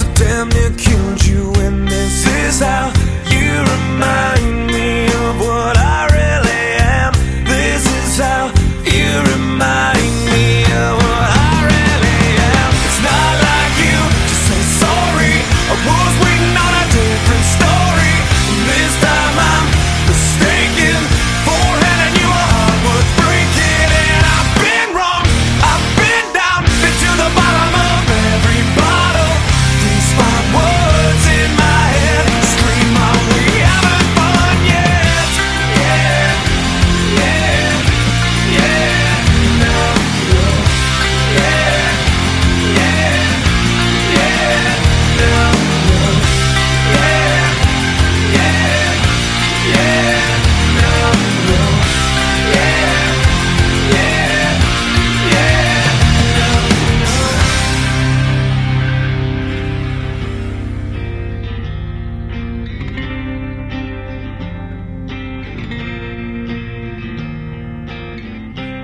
the damn near killed you, and this is how you remind.